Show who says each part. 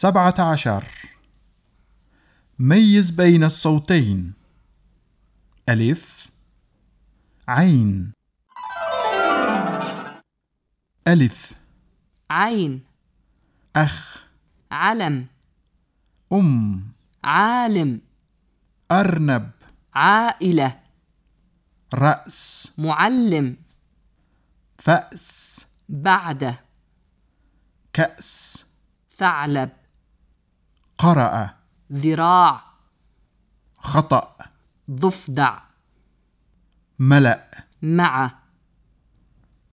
Speaker 1: سبعة عشر. ميز بين الصوتين. ألف. عين. ألف.
Speaker 2: عين.
Speaker 1: أخ.
Speaker 2: علم.
Speaker 1: أم.
Speaker 2: عالم.
Speaker 1: أرنب.
Speaker 2: عائلة.
Speaker 1: رأس.
Speaker 2: معلم.
Speaker 1: فأس.
Speaker 2: بعده
Speaker 1: كأس.
Speaker 2: ثعلب.
Speaker 1: قرأ.
Speaker 2: ذراع.
Speaker 1: خطأ.
Speaker 2: ضفدع.
Speaker 1: ملأ.
Speaker 2: مع.